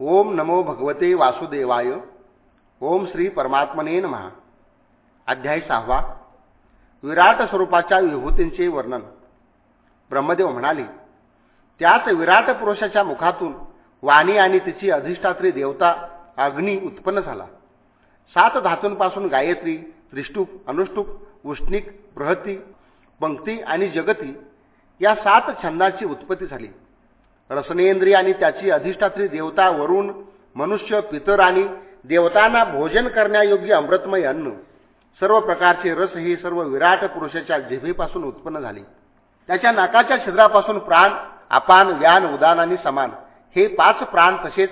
ओम नमो भगवते वासुदेवाय। ओम श्री परमात्मने महा अध्याय सहावा। विराट स्वरूपाच्या विभूतींचे वर्णन. ब्रह्मदेव म्हणाले त्याच विराट पुरुषाच्या मुखातून वाणी आणि तिची अधिष्ठात्री देवता अग्नी उत्पन्न झाला. सात धातूंपासून गायत्री त्रिष्टुप अनुष्टुप उष्णिक बृहती पंक्ती आणि जगती या सात छंदाची उत्पत्ती झाली. रसनेंद्रिय आणि त्याची अधिष्ठात्री देवता वरुण मनुष्य पितर आणि देवतांना भोजन करण्यायोग्य अमृतमय अन्न. सर्व प्रकारचे रस हे सर्व विराट पुरुषाच्या जिभेपासून उत्पन्न झाले. त्याच्या नाकाच्या छिद्रापासून प्राण अपान व्यान उदान आणि समान. हे पाच प्राण तसेच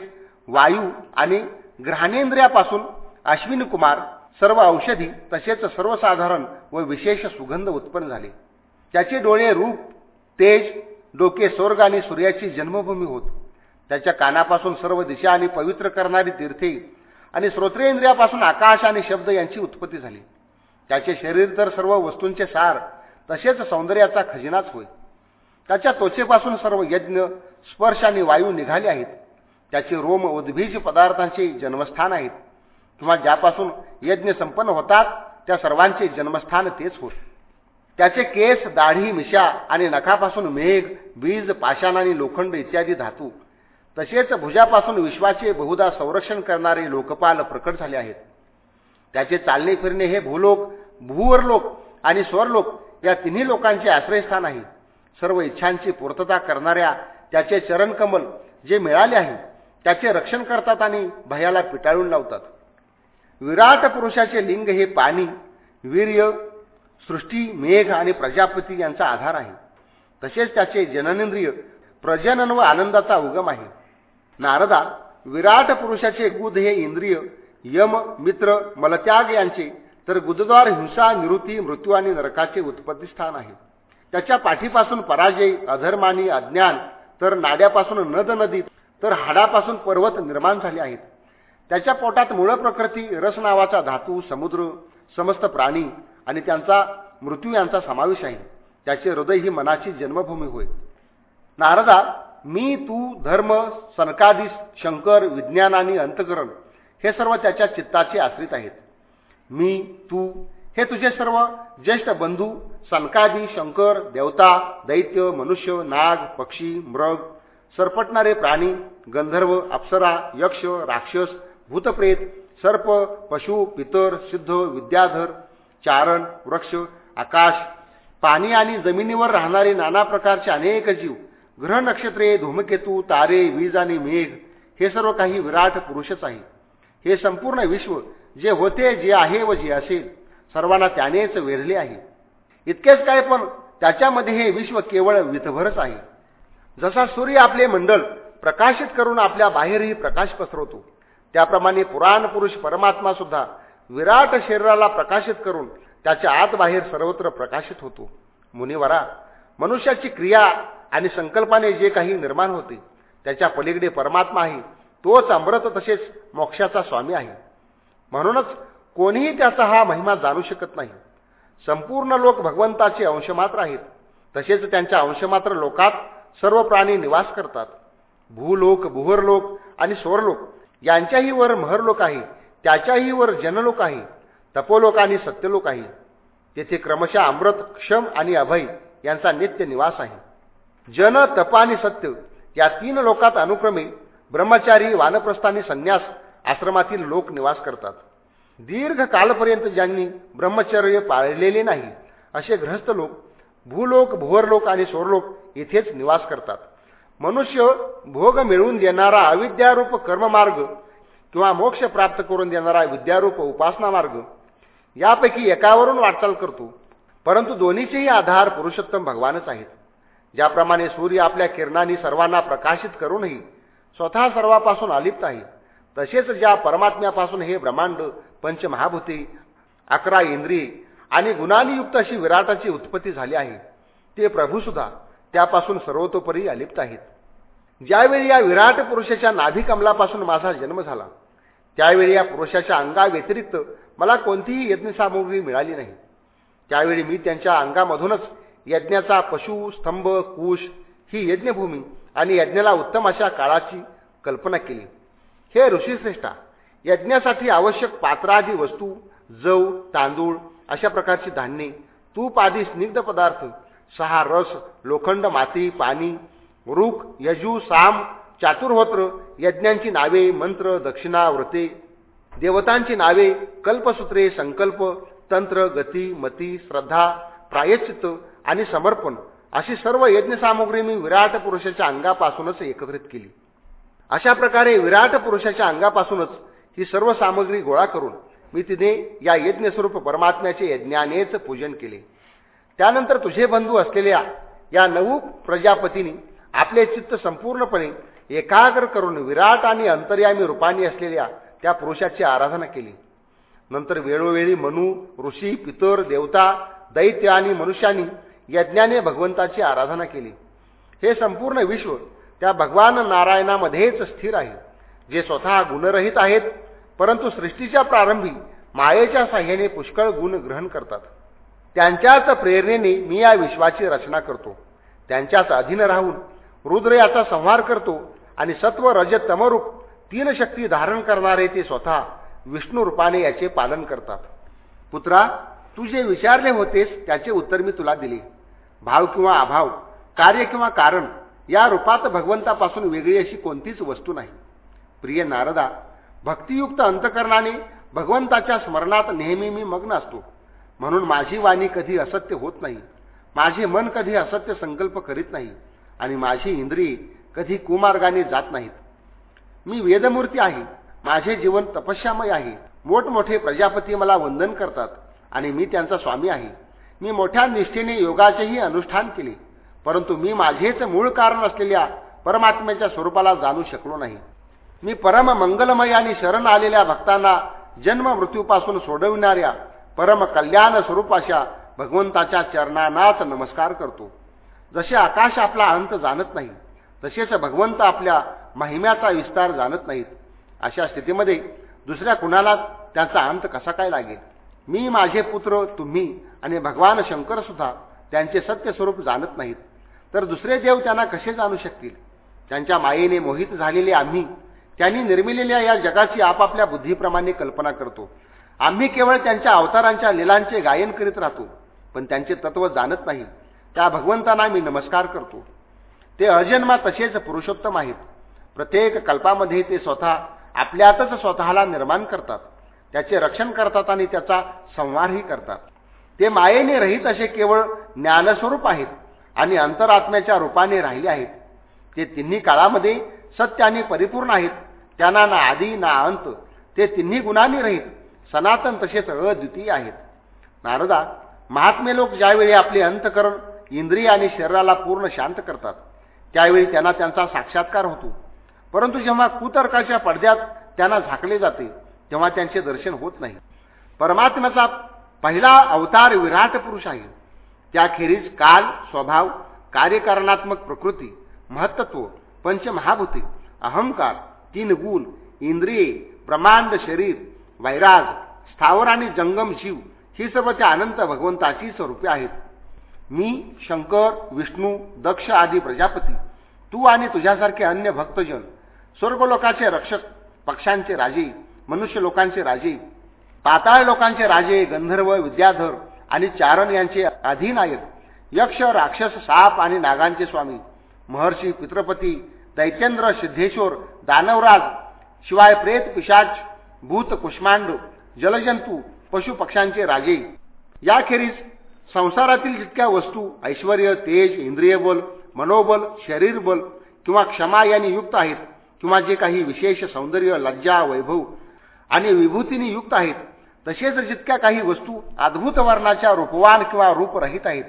वायू आणि ग्रहणेंद्रियापासून अश्विन कुमार सर्व औषधी तसेच सर्वसाधारण व विशेष सुगंध उत्पन्न झाले. त्याचे डोळे रूप तेज डोके स्वर्ग आणि सूर्याची जन्मभूमी होत. त्याच्या कानापासून सर्व दिशा आणि पवित्र करणारी तीर्थे आणि श्रोत्रेंद्रियापासून आकाश आणि शब्द यांची उत्पत्ती झाली. त्याचे शरीर तर सर्व वस्तूंचे सार तसेच सौंदर्याचा खजिनाच होय. त्याच्या त्वचेपासून सर्व यज्ञ स्पर्श आणि वायू निघाले आहेत. त्याचे रोम उद्भिज पदार्थांचे जन्मस्थान आहेत. किंवा ज्यापासून यज्ञ संपन्न होतात त्या सर्वांचे जन्मस्थान तेच होत त्याचे केस दाढी मिशा आणि नखापासून मेघ बीज पाषाण आणि लोखंड इत्यादी धातू. तसेच भुजापासून विश्वाचे बहुधा संरक्षण करणारे लोकपाल प्रकट झाले आहेत. त्याचे चालणे फिरणे हे भूलोक भूवरलोक आणि स्वरलोक या तिन्ही लोकांचे आश्रयस्थान आहे. सर्व इच्छांची पूर्तता करणाऱ्या त्याचे चरणकमल जे मिळाले आहे त्याचे रक्षण करतात आणि भयाला पिटाळून लावतात. विराट पुरुषाचे लिंग हे पाणी वीर्य सृष्टी मेघ आणि प्रजापती यांचा आधार आहे. तसेच त्याचे जननेंद्रिय प्रजनन व आनंदाचा उगम आहे. नारदा विराट पुरुषाचे गुद हे इंद्रिय यम मित्र मलत्याग यांचे तर गुदद्वार हिंसा निवृत्ती मृत्यू आणि नरकाचे उत्पत्ती स्थान आहे. त्याच्या पाठीपासून पराजय अधर्मानी अज्ञान तर नाड्यापासून नद नदी तर हाडापासून पर्वत निर्माण झाले आहेत. त्याच्या पोटात मूळ प्रकृती रस नावाचा धातू समुद्र समस्त प्राणी आणि त्यांचा मृत्यू यांचा समावेश आहे. त्याचे हृदय ही मनाची जन्मभूमी होय. नारदा मी तू धर्म सनकादिस शंकर विज्ञान आणि अंतकरण हे सर्व त्याच्या चित्ताचे आश्रित आहेत. मी तू हे तुझे सर्व ज्येष्ठ बंधू सनकादी शंकर देवता दैत्य मनुष्य नाग पक्षी मृग सरपटणारे प्राणी गंधर्व अप्सरा यक्ष राक्षस भूतप्रेत सर्प पशु पितर सिद्ध विद्याधर चारण वृक्ष आकाश पाणी आणि जमिनीवर राहणारे नाना प्रकारचे अनेक जीव ग्रह नक्षत्रे धूमकेतू तारे वीज आणि मेघ हे सर्व काही विराट पुरुषच आहे हे संपूर्ण विश्व जे होते जे आहे व जे असेल सर्वांना त्यानेच वेरले आहे. इतकेच काय पण त्याच्यामध्ये हे विश्व केवळ वितभरच आहे. जसा सूर्य आपले मंडल प्रकाशित करून आपल्या बाहेरही प्रकाश पसरवतो त्याप्रमाणे पुराण पुरुष परमात्मा सुद्धा विराट शरीराला प्रकाशित करून त्याच्या आत बाहेर सर्वत्र प्रकाशित होतो. मुनिवरा मनुष्याची क्रिया आणि संकल्पाने जे काही निर्माण होते त्याच्या पलीकडे परमात्मा आहे तोच अमृत तसेच मोक्षाचा स्वामी आहे. म्हणूनच कोणीही त्याचा हा महिमा जाणू शकत नाही. संपूर्ण लोक भगवंताचे अंशमात्र आहेत. तसेच त्यांच्या अंशमात्र लोकात सर्व प्राणी निवास करतात. भूलोक भुहरलोक आणि स्वरलोक यांच्याही वर महरलोक आहे त्याच्याही वर जनलोक आहे. तपोलोक आणि सत्यलोक आहे. तेथे क्रमशः अमृत क्षम आणि अभय यांचा नित्य निवास आहे. जन तप आणि सत्य या तीन लोकात अनुक्रमे ब्रह्मचारी वानप्रस्थ आणि संन्यास आश्रमातील लोक निवास करतात. दीर्घ कालपर्यंत ज्यांनी ब्रह्मचर्य पाळलेले नाही असे ग्रहस्थ लोक भूलोक भुवरलोक आणि स्वरलोक येथेच निवास करतात. मनुष्य भोग मिळवून देणारा अविद्यारूप कर्ममार्ग किंवा मोक्ष प्राप्त करून देणारा विद्यारूप उपासना मार्ग यापैकी एकावरून वाटचाल करतो. परंतु दोन्हीचेही आधार पुरुषोत्तम भगवानच आहेत. ज्याप्रमाणे सूर्य आपल्या किरणांनी सर्वांना प्रकाशित करूनही स्वतः सर्वापासून अलिप्त आहे तसेच ज्या परमात्म्यापासून हे ब्रह्मांड पंचमहाभूते अकरा इंद्री आणि गुणांनीयुक्त अशी विराटाची उत्पत्ती झाली आहे ते प्रभूसुद्धा त्यापासून सर्वतोपरी अलिप्त आहेत. ज्यावेळी या विराट पुरुषाच्या नाभिकमलापासून माझा जन्म झाला त्यावेळी या पुरुषाच्या अंगाव्यतिरिक्त मला कोणतीही यज्ञसामुग्री मिळाली नाही. त्यावेळी मी त्यांच्या अंगामधूनच यज्ञाचा पशु स्तंभ कुश ही यज्ञभूमी आणि यज्ञाला उत्तम अशा काळाची कल्पना केली. हे ऋषीश्रेष्ठा यज्ञासाठी आवश्यक पात्रादी वस्तू जव तांदूळ अशा प्रकारची धान्ये तूप आदी स्निग्ध पदार्थ सहा रस लोखंड माती पाणी रुख यजू साम चातुर्होत्र यज्ञांची नावे मंत्र दक्षिणा व्रते देवतांची नावे कल्पसूत्रे संकल्प तंत्र गती मती श्रद्धा प्रायचित आणि समर्पण अशी सर्व यज्ञसामुग्री मी विराट पुरुषाच्या अंगापासूनच एकत्रित केली. अशा प्रकारे विराट पुरुषाच्या अंगापासूनच ही सर्व सामग्री गोळा करून मी तिने या यज्ञस्वरूप परमात्म्याचे यज्ञानेच पूजन केले. त्यानंतर तुझे बंधू असलेल्या या नऊ प्रजापतींनी आपले चित्त संपूर्णपणे एकाग्र करून विराट आणि अंतर्यामी रूपाने असलेल्या त्या पुरुषाची आराधना केली. नंतर वेळोवेळी मनु ऋषी पितर देवता दैत्य आणि मनुष्यांनी यज्ञाने भगवंताची आराधना केली. हे संपूर्ण विश्व त्या भगवान नारायणामध्येच स्थिर आहे जे स्वतः गुणरहित आहेत परंतु सृष्टीच्या प्रारंभी मायेच्या साह्याने पुष्कळ गुण ग्रहण करतात. त्यांच्याच प्रेरणेने मी या विश्वाची रचना करतो. त्यांच्याच अधीन राहून रुद्र याचा संहार करतो आणि सत्व रज तमरूप तीन शक्ती धारण करणारे ते स्वतः विष्णू रूपाने याचे पालन करतात. पुत्रा तू जे विचारले होतेस त्याचे उत्तर मी तुला दिले. भाव किंवा अभाव कार्य किंवा कारण या रूपात भगवंतापासून वेगळी अशी कोणतीच वस्तू नाही. प्रिय नारदा भक्तियुक्त अंतकरणाने भगवंताच्या स्मरणात नेहमी मी मग्न असतो. म्हणून माझी वाणी कधी असत्य होत नाही. माझे मन कधी असत्य संकल्प करीत नाही. आणि माझी इंद्रिय कधी कुमार्गाने जात नाहीत. मी वेदमूर्ती आहे. माझे जीवन तपस्यामय आहे. मोठमोठे प्रजापती मला वंदन करतात आणि मी त्यांचा स्वामी आहे. मी मोठ्या निष्ठेने योगाचेही अनुष्ठान केले परंतु मी माझेच मूळ कारण असलेल्या परमात्म्याच्या स्वरूपाला जाणू शकलो नाही. मी परम मंगलमय आणि शरण आलेल्या भक्तांना जन्म मृत्यूपासून सोडविणाऱ्या परम कल्याण स्वरूपाच्या भगवंताच्या चरणानाच नमस्कार करतो. जसे आकाश आपला अंत जाणत नाही तसेच भगवंत आपल्या महिम्याचा विस्तार जाणत नाहीत. अशा स्थितीमध्ये दुसऱ्या कुणाला त्यांचा अंत कसा काय लागेल? मी माझे पुत्र तुम्ही आणि भगवान शंकर सुद्धा त्यांचे सत्य स्वरूप जाणत नाहीत. तर दुसरे देव त्यांना कसे जाणू शकतील? त्यांच्या मायेने मोहित झालेले आम्ही त्यांनी निर्मिलेल्या या जगाची आपापल्या बुद्धीप्रमाणे कल्पना करतो. आम्ही केवळ त्यांच्या अवतारांच्या लिलांचे गायन करीत राहतो पण त्यांचे तत्व जाणत नाही. त्या भगवंतांना मी नमस्कार करतो. ते अजन्मा तसेच पुरुषोत्तम आहेत. प्रत्येक कल्पामध्ये ते स्वतः आपल्यातच स्वतःला निर्माण करतात. त्याचे रक्षण करतात आणि त्याचा संवारही करतात. ते मायेने रहित असे केवळ ज्ञानस्वरूप आहेत आणि अंतरात्म्याच्या रूपाने राहिले आहेत. ते तिन्ही काळामध्ये सत्य आणि परिपूर्ण आहेत. त्यांना ना आधी ना अंत. ते तिन्ही गुणांनी रहित. सनातन तसेच अद्वितीय आहेत. नारदा महात्मे लोक ज्यावेळी आपले अंतकरण इंद्रिय आणि शरीराला पूर्ण शांत करतात त्यावेळी त्यांना त्यांचा साक्षात्कार होतो. परंतु जेव्हा कुतर्काच्या पडद्यात त्यांना झाकले जाते तेव्हा त्यांचे दर्शन होत नाही. परमात्म्याचा पहिला अवतार विराट पुरुष आहे. त्याखेरीज काल स्वभाव कार्यकारणात्मक प्रकृती महत्त्व पंचमहाभूते अहंकार तीन गुण इंद्रिये प्रमांड शरीर वैराग स्थावर आणि जंगम जीव ही सर्व त्या अनंत भगवंताची स्वरूपे आहेत. मी शंकर विष्णू दक्ष आदी प्रजापती तू आणि तुझ्यासारखे अन्य भक्तजन स्वर्गलोकाचे रक्षक पक्षांचे राजे मनुष्य लोकांचे राजे पाताळ लोकांचे राजे गंधर्व विद्याधर आणि चारण यांचे अधिनायक यक्ष राक्षस साप आणि नागांचे स्वामी महर्षी पित्रपती दैत्येंद्र सिद्धेश्वर दानवराज शिवाय प्रेत पिशाच भूत कुष्मांड जलजंतू पशुपक्ष्यांचे राजे. याखेरीज संसारातील जितक्या वस्तू ऐश्वर तेज इंद्रियबल मनोबल शरीरबल किंवा क्षमा यांनी युक्त आहेत किंवा जे काही विशेष सौंदर्य लज्जा वैभव आणि विभूतीने युक्त आहेत तसेच जितक्या काही वस्तू अद्भुत वर्णाच्या रूपवान किंवा रूपरहित आहेत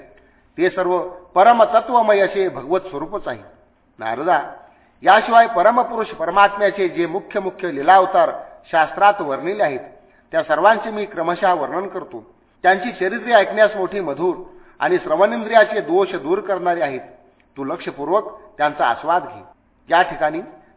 ते सर्व परमतत्वमय असे भगवत स्वरूपच आहे नारदा याशिवाय परमपुरुष परमात्म्याचे जे मुख्य मुख्य लिलावतार शास्त्रात वर्णिले आहेत त्या सर्वांचे मी क्रमशः वर्णन करतो. त्यांची चरित्रे ऐकण्यास मोठी मधुर आणि श्रवणेंद्रियाचे दोष दूर करणारे आहेत. तू लक्षपूर्वक त्यांचा आस्वाद घे. या ठिकाणी